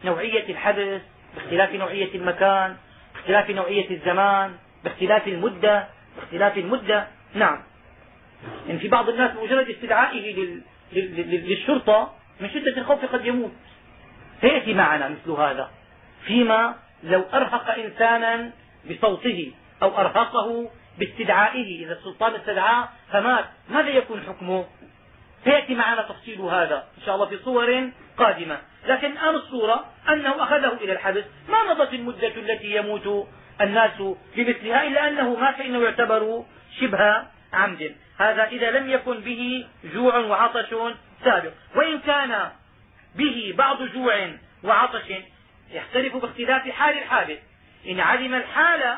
نوعية الحبس باختلاف نوعية المكان باختلاف نوعية الزمان باختلاف المدة باختلاف المدة. نعم. يعني في بعض الناس بمجرد استدعائه للشرطة من شدة الخوف قد يموت. سيأتي معنا مثل هذا. فيما لو أرهق إنسانا بصوته أو أرهقه باستدعائه إذا السلطان استدعاه فمات ماذا يكون حكمه؟ سيأتي معنا تفصيل هذا إن شاء الله في صور قادمة. لكن الآن الصورة أنه أخذه إلى الحبس. ما مضت المدة التي يموت الناس بمثلها إلا أنه مات فإنه يعتبر شبه عمد. هذا إذا لم يكن به جوع وعطش سابق. وإن كان به بعض جوع وعطش يختلف باختلاف حال الحادث. إن علم الحال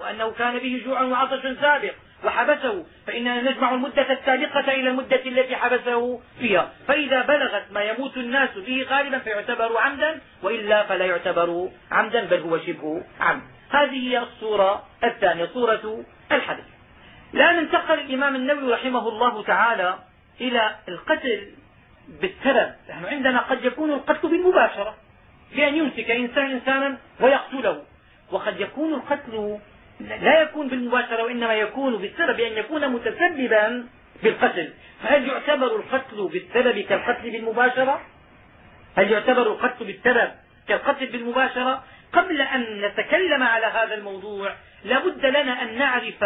وأنه كان به جوع وعطش سابق وحبسه فإننا نجمع المدة السابقة إلى المدة التي حبسه فيها. فإذا بلغت ما يموت الناس به غالبا فيعتبر عمدا وإلا فلا يعتبر عمدا بل هو شبه عمد. هذه هي الصورة الثانية صورة الحدث. الآن انتقل الإمام النووي رحمه الله تعالى إلى القتل بالسبب. نحن عندنا قد يكون القتل بالمباشرة بأن يمسك إنسان إنسانا ويقتله. وقد يكون القتل لا يكون بالمباشرة وإنما يكون بالسبب بأن يكون متسببا بالقتل. فهل يعتبر القتل بالسبب كالقتل بالمباشرة؟ هل يعتبر القتل بالسبب كالقتل بالمباشرة؟ قبل أن نتكلم على هذا الموضوع لا بد لنا أن نعرف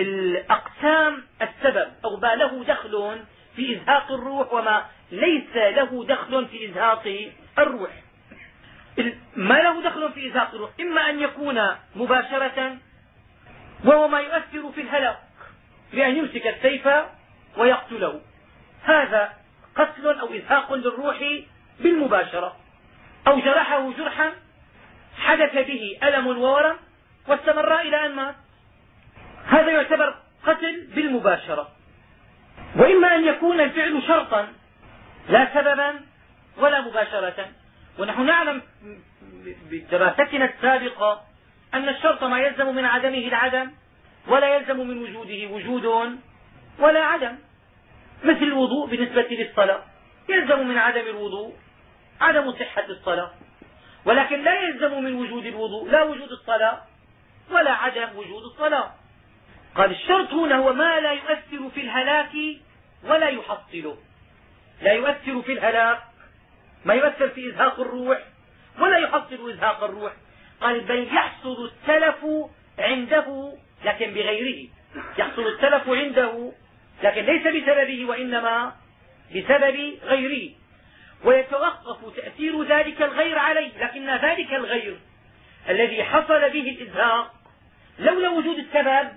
الأقسام السبب أو ما له دخل في إزهاق الروح وما ليس له دخل في إزهاق الروح. ما له دخل في إزهاق الروح إما أن يكون مباشرة وهو ما يؤثر في الهلاك بأن يمسك السيف ويقتله. هذا قتل أو إزهاق للروح بالمباشرة. أو جرحه جرحا حدث به ألم وورم واستمر إلى أن مات. هذا يعتبر قتل بالمباشرة. وإما أن يكون الفعل شرطا لا سببا ولا مباشرة. ونحن نعلم بدراستنا السابقة أن الشرط ما يلزم من عدمه العدم ولا يلزم من وجوده وجود ولا عدم. مثل الوضوء بالنسبة للصلاة. يلزم من عدم الوضوء عدم صحة الصلاة. ولكن لا يلزم من وجود الوضوء لا وجود الصلاة ولا عدم وجود الصلاة. قال الشرط هنا هو ما لا يؤثر في الهلاك ولا يحصله لا يؤثر في الهلاك ما يؤثر في إزهاق الروح ولا يحصل إزهاق الروح. قال بل يحصل التلف عنده لكن بغيره. يحصل التلف عنده لكن ليس بسببه وإنما بسبب غيره. ويتوقف تأثير ذلك الغير عليه لكن ذلك الغير الذي حصل به الإزهاق لولا وجود السبب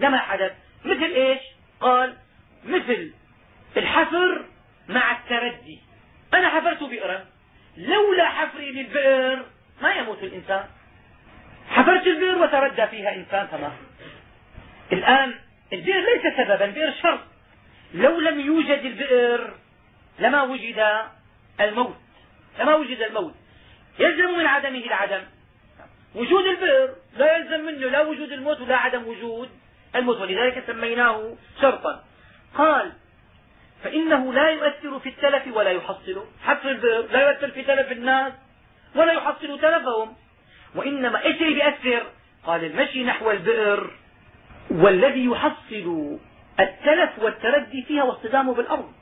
لما حدث. مثل إيش؟ قال مثل الحفر مع التردي. أنا حفرت بئرا. لولا حفري للبئر ما يموت الإنسان. حفرت البئر وتردى فيها إنسان فما الآن البئر ليس سببا البئر شرط لو لم يوجد البئر لما وجد الموت. لما وجد الموت. يلزم من عدمه العدم. وجود البئر لا يلزم منه. لا وجود الموت ولا عدم وجود الموت ولذلك سميناه شرطا. قال فإنه لا يؤثر في التلف ولا يحصله حفر البئر لا يؤثر في تلف الناس ولا يحصل تلفهم. وإنما إيش اللي بيأثر قال المشي نحو البئر والذي يحصل التلف والتردي فيها واصطدامه بالأرض.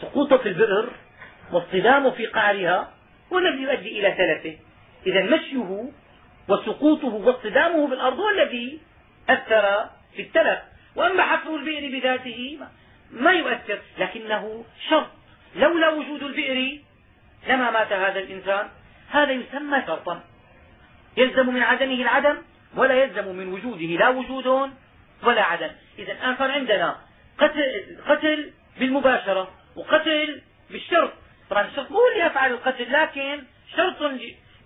سقوطه في البئر واصطدامه في قعرها هو الذي يؤدي إلى تلفه. إذا مشيه وسقوطه واصطدامه بالأرض هو الذي أثر في التلف. وأما حفر البئر بذاته ما يؤثر لكنه شرط. لولا وجود البئر لما مات هذا الإنسان. هذا يسمى شرطا. يلزم من عدمه العدم ولا يلزم من وجوده. لا وجود ولا عدم. إذا الآن صار عندنا قتل, قتل بالمباشرة وقتل بالشرط. طبعا الشرط مو اللي يفعل القتل لكن شرط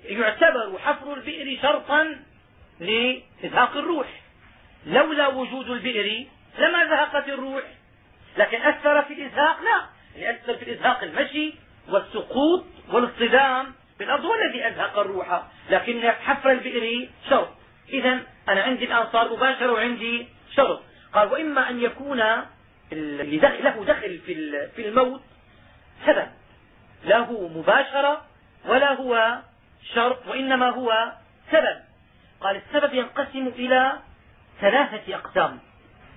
يعتبر حفر البئر شرطا لإزهاق الروح. لولا وجود البئر لما زهقت الروح. لكن أثر في الإزهاق لا. يأثر في الإزهاق المشي والسقوط والاصطدام بالأرض هو الذي أزهق الروح. لكن حفر البئر شرط. إذا أنا عندي الآن صار مباشر وعندي شرط. قال وإما أن يكون اللي دخل له دخل في الموت سبب. لا هو مباشرة ولا هو شرط وإنما هو سبب. قال السبب ينقسم إلى ثلاثة أقسام.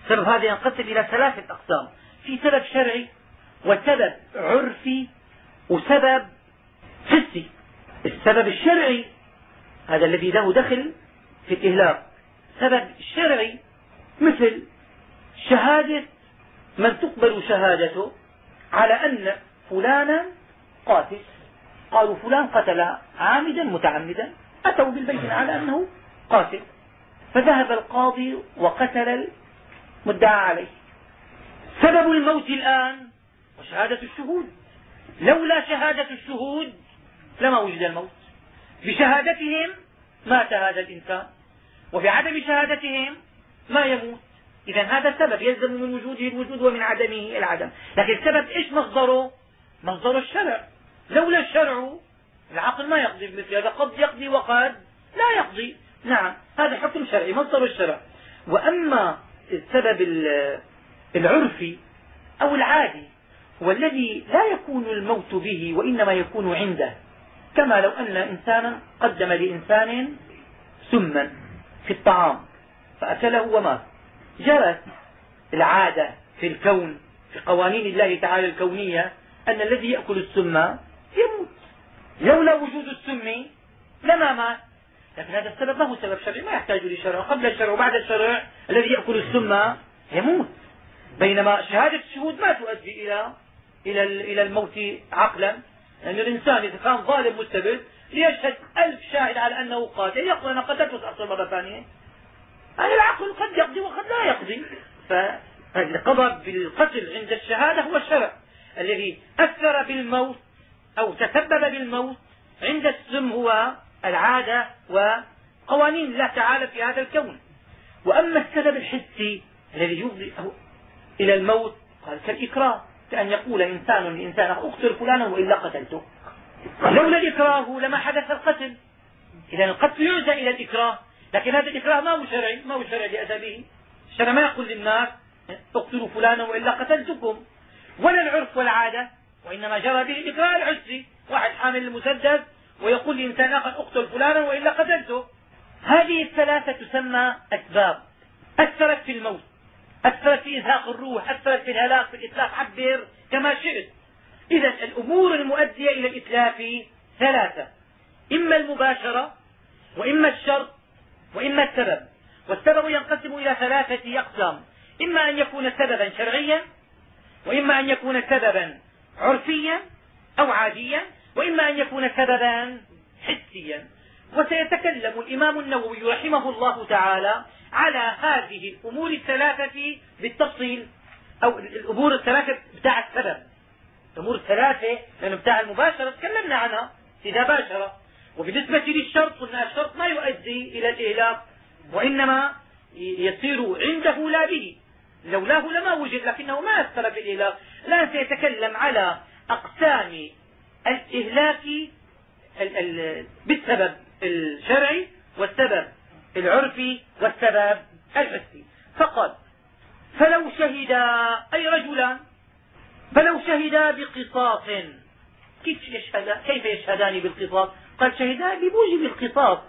السبب هذا ينقسم إلى ثلاثة أقسام. في سبب شرعي وسبب عرفي وسبب حسي. السبب الشرعي هذا الذي له دخل في الإهلاك. سبب شرعي مثل شهادة من تقبل شهادته على أن فلانا قاتل. قالوا فلان قتل عامدا متعمدا أتوا بالبينة على أنه قاتل. فذهب القاضي وقتل المدعى عليه. سبب الموت الآن وشهادة الشهود. لولا شهادة الشهود لما وجد الموت. بشهادتهم مات هذا الإنسان. وبعدم شهادتهم ما يموت. إذا هذا سبب يلزم من وجوده الوجود ومن عدمه العدم. لكن السبب إيش مصدره؟ مصدر الشرع. لولا الشرع العقل ما يقضي بمثل هذا. قد يقضي وقد لا يقضي. نعم هذا حكم شرعي مصدر الشرع. وأما السبب العرفي أو العادي هو الذي لا يكون الموت به وإنما يكون عنده كما لو أن إنسانا قدم لإنسان سما في الطعام فأكله ومات. جرت العادة في الكون في قوانين الله تعالى الكونية أن الذي يأكل السم يموت. لولا وجود السم لما مات؟ لكن هذا السبب ما هو سبب شرعي ما يحتاج لشرع. قبل الشرع وبعد الشرع الذي يأكل السم يموت. بينما شهادة الشهود ما تؤدي إلى إلى إلى الموت عقلا. لأن يعني الإنسان إذا كان ظالم مستبد ليشهد ألف شاهد على أنه قاتل يقول أنا قتلت سأقتل مرة ثانية. يعني العقل قد يقضي وقد لا يقضي. فالقضاء بالقتل عند الشهادة هو الشرع. الذي أثر بالموت أو تسبب بالموت عند السم هو العادة وقوانين الله تعالى في هذا الكون. وأما السبب الحسي الذي يفضي إلى الموت قال كالإكراه كأن يقول إنسان لإنسان أقتل فلانا وإلا قتلته. لولا الإكراه لما حدث القتل. إذا القتل يعزى إلى الإكراه لكن هذا الإكراه ما هو شرعي ما هو شرعي لأدبه. الشرع ما يقول للناس أقتلوا فلانا وإلا قتلتكم. ولا العرف والعادة وإنما جرى به الإكراه العسري واحد حامل المسدس ويقول لإنسان آخر اقتل فلانا وإلا قتلته. هذه الثلاثة تسمى أسباب. أثرت في الموت أثرت في إزهاق الروح أثرت في الهلاك في الإتلاف عبر كما شئت. إذا الأمور المؤدية إلى الإتلاف ثلاثة. إما المباشرة وإما الشرط وإما السبب. والسبب ينقسم إلى ثلاثة أقسام. إما أن يكون سببا شرعيا وإما أن يكون سببا عرفيا أو عاديا. وإما أن يكون سببا حسيا. وسيتكلم الإمام النووي رحمه الله تعالى على هذه الأمور الثلاثة بالتفصيل أو الأمور الثلاثة بتاع السبب. الأمور الثلاثة لأنه بتاع المباشرة تكلمنا عنها إذا باشر وبالنسبة للشرط قلنا الشرط ما يؤدي إلى الإهلاك وإنما يصير عنده لا به. لولاه لما وجد لكنه ما في الإهلاك الآن سيتكلم على أقسام الإهلاك بالسبب الشرعي والسبب العرفي والسبب الحسي. فقال فلو شهدا أي رجلان فلو شهدا بقصاص. كيف يشهد كيف يشهدان بالقصاص؟ قال شهدا بموجب القصاص.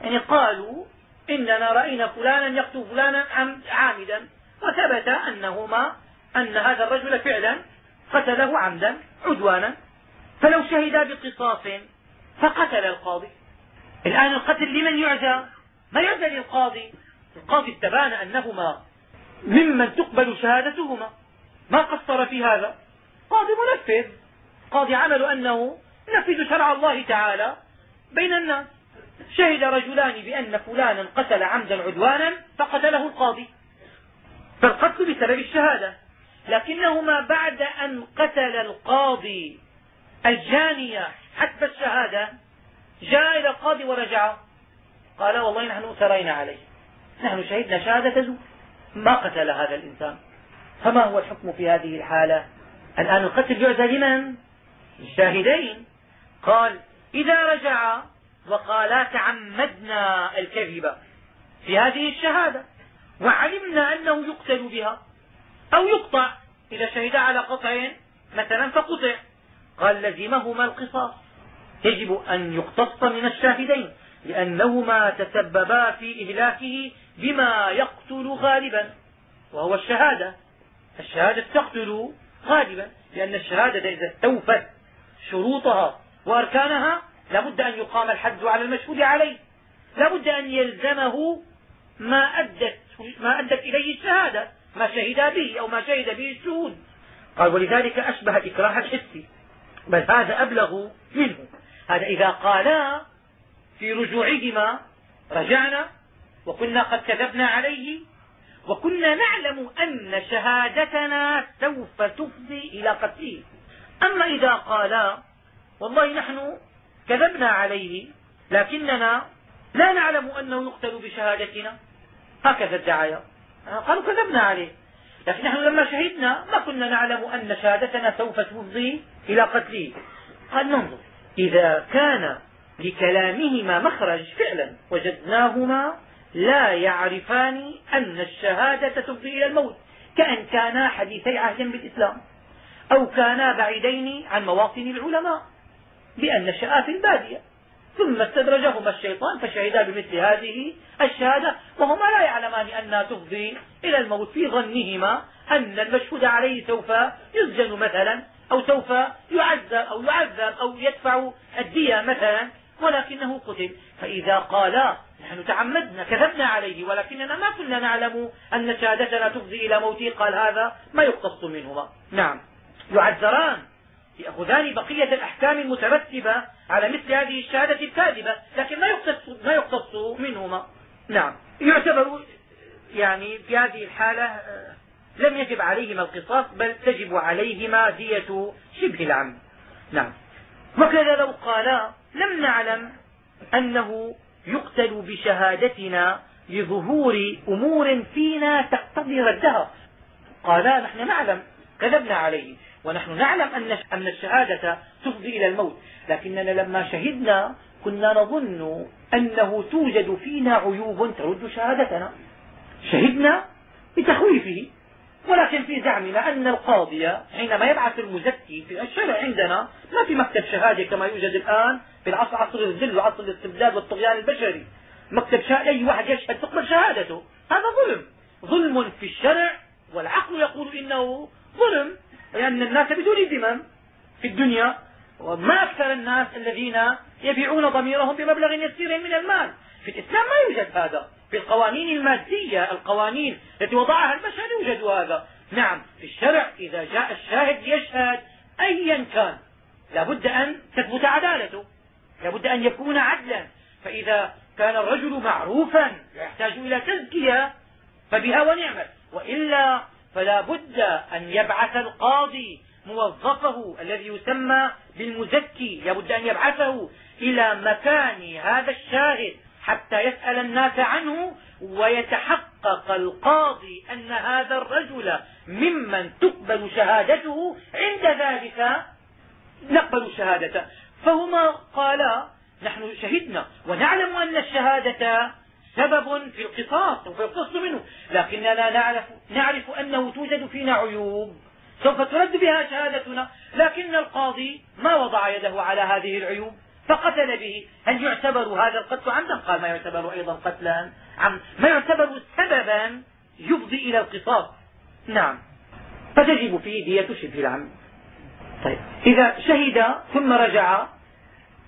يعني قالوا إننا رأينا فلانا يقتل فلانا عامدا. وثبت أنهما أن هذا الرجل فعلا قتله عمدا عدوانا. فلو شهدا بقصاص فقتل القاضي. الآن القتل لمن يعزى؟ ما يعزى للقاضي؟ القاضي استبان أنهما ممن تقبل شهادتهما. ما قصر في هذا؟ قاضي منفذ. قاضي عمل أنه ينفذ شرع الله تعالى بين الناس. شهد رجلان بأن فلانا قتل عمدا عدوانا فقتله القاضي. فالقتل بسبب الشهادة. لكنهما بعد أن قتل القاضي الجانية حسب الشهادة جاء إلى القاضي ورجع. قال والله نحن اثرينا عليه. نحن شهدنا شهادة زور. ما قتل هذا الإنسان. فما هو الحكم في هذه الحالة؟ الآن القتل يعزى لمن؟ الشاهدين قال إذا رجع وقالا تعمدنا الكذب في هذه الشهادة وعلمنا أنه يقتل بها أو يقطع إذا شهد على قطع مثلا فقطع. قال لزمهما القصاص. يجب أن يقتص من الشاهدين لأنهما تسببا في إهلاكه بما يقتل غالبا وهو الشهادة. الشهادة تقتل غالبا لأن الشهادة إذا استوفت شروطها وأركانها لا بد أن يقام الحد على المشهود عليه. لا بد أن يلزمه ما أدت, ما أدت إليه الشهادة ما شهد به أو ما شهد به الشهود. قال ولذلك أشبه الإكراه الحسي بل هذا أبلغ منه. هذا إذا قالا في رجوعهما رجعنا وكنا قد كذبنا عليه وكنا نعلم أن شهادتنا سوف تفضي إلى قتله. أما إذا قالا والله نحن كذبنا عليه لكننا لا نعلم أنه يقتل بشهادتنا. هكذا الدعاية قالوا كذبنا عليه. لكن نحن لما شهدنا ما كنا نعلم أن شهادتنا سوف تفضي إلى قتله. قال ننظر. إذا كان لكلامهما مخرج فعلا وجدناهما لا يعرفان أن الشهادة تفضي إلى الموت كأن كانا حديثي عهد بالإسلام أو كانا بعيدين عن مواطن العلماء بأن شاء في البادية. ثم استدرجهما الشيطان فشهدا بمثل هذه الشهادة وهما لا يعلمان أنها تفضي إلى الموت في ظنهما أن المشهود عليه سوف يسجن مثلا أو سوف يعذب أو يعذب أو يدفع الدية مثلا ولكنه قتل. فإذا قالا نحن تعمدنا كذبنا عليه ولكننا ما كنا نعلم أن شهادتنا تفضي إلى موته قال هذا ما يقتص منهما. نعم. يعذران. يأخذان بقية الأحكام المترتبة على مثل هذه الشهادة الكاذبة لكن ما يقتص, ما يقتص منهما. نعم. يعتبر يعني في هذه الحالة آه، لم يجب عليهما القصاص بل تجب عليهما دية شبه العمد نعم. وكذا لو قالا لم نعلم أنه يقتل بشهادتنا لظهور أمور فينا تقتضي ردها قالا نحن نعلم كذبنا عليه. ونحن نعلم أن الشهادة تفضي إلى الموت. لكننا لما شهدنا كنا نظن أنه توجد فينا عيوب ترد شهادتنا. شهدنا بتخويفه ولكن في زعمنا أن القاضي حينما يبعث المزكي في الشرع عندنا ما في مكتب شهادة كما يوجد الآن في العصر عصر الذل وعصر الاستبداد والطغيان البشري. مكتب شهادة أي واحد يشهد تقبل شهادته. هذا ظلم. ظلم في الشرع والعقل يقول إنه ظلم. لأن الناس بدون ذمم في الدنيا وما أكثر الناس الذين يبيعون ضميرهم بمبلغ يسير من المال. في الإسلام ما يوجد هذا. في القوانين المادية القوانين التي وضعها البشر يوجد هذا. نعم في الشرع إذا جاء الشاهد ليشهد أيا كان. لا بد أن تثبت عدالته. لا بد أن يكون عدلا. فإذا كان الرجل معروفا يحتاج إلى تزكية فبها ونعمت. وإلا فلا بد أن يبعث القاضي موظفه الذي يسمى بالمزكي. لا بد أن يبعثه إلى مكان هذا الشاهد حتى يسأل الناس عنه ويتحقق القاضي أن هذا الرجل ممن تقبل شهادته. عند ذلك نقبل شهادته. فهما قالا نحن شهدنا ونعلم أن الشهادة سبب في القصاص وفي القص منه. لكننا نعرف, نعرف أنه توجد فينا عيوب. سوف ترد بها شهادتنا. لكن القاضي ما وضع يده على هذه العيوب فقتل به. هل يعتبر هذا القتل عمدا قال ما يعتبر أيضا قتلا. عم ما يعتبر سببا يفضي إلى القصاص؟ نعم. فتجب فيه دية شبه العمد طيب. إذا شهد ثم رجع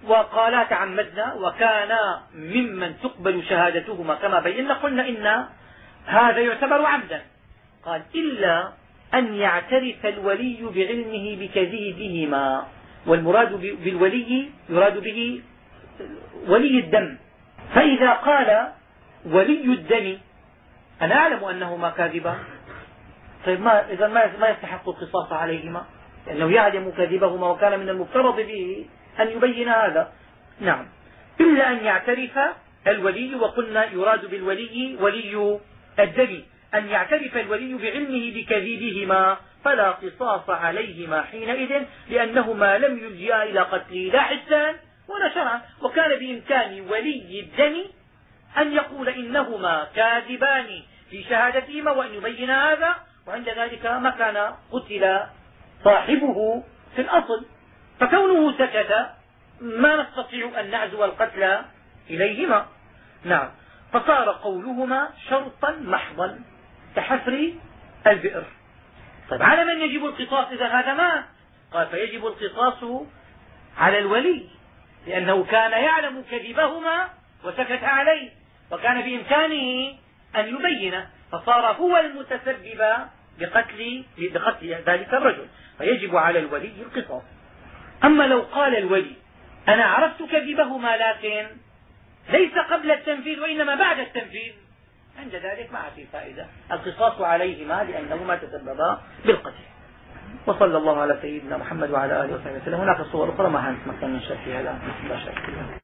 وقالا تعمدنا وكانا ممن تقبل شهادتهما كما بينا قلنا إن هذا يعتبر عمدا. قال إلا أن يعترف الولي بعلمه بكذبهما والمراد بالولي يراد به ولي الدم. فإذا قال ولي الدم أنا أعلم أنهما كاذبان طيب ما إذا ما يستحق القصاص عليهما؟ لأنه يعلم كذبهما وكان من المفترض به. أن يبين هذا. نعم. إلا أن يعترف الولي وقلنا يراد بالولي ولي الدم أن يعترف الولي بعلمه بكذبهما فلا قصاص عليهما حينئذ لأنهما لم يلجئا إلى قتله لا حسا ولا شرعا. وكان بإمكان ولي الدم أن يقول إنهما كاذبان في شهادتهما وأن يبين هذا. وعند ذلك ما كان قتل صاحبه في الأصل. فكونه سكت ما نستطيع أن نعزو القتل إليهما. نعم. فصار قولهما شرطا محضا كحفر البئر. طيب على من يجب القصاص إذا هذا مات قال فيجب القصاص على الولي لأنه كان يعلم كذبهما وسكت عليه وكان بإمكانه أن يبين فصار هو المتسبب بقتل, بقتل ذلك الرجل. فيجب على الولي القصاص. أما لو قال الولي أنا عرفت كذبهما لكن ليس قبل التنفيذ وإنما بعد التنفيذ. عند ذلك ما في فائدة. القصاص عليهما لأنهما تسببا بالقتل. وصلى الله على سيدنا محمد وعلى آله وصحبه وسلم. هناك صور أخرى؟ ما نتمكن من شرحها الآن لا شك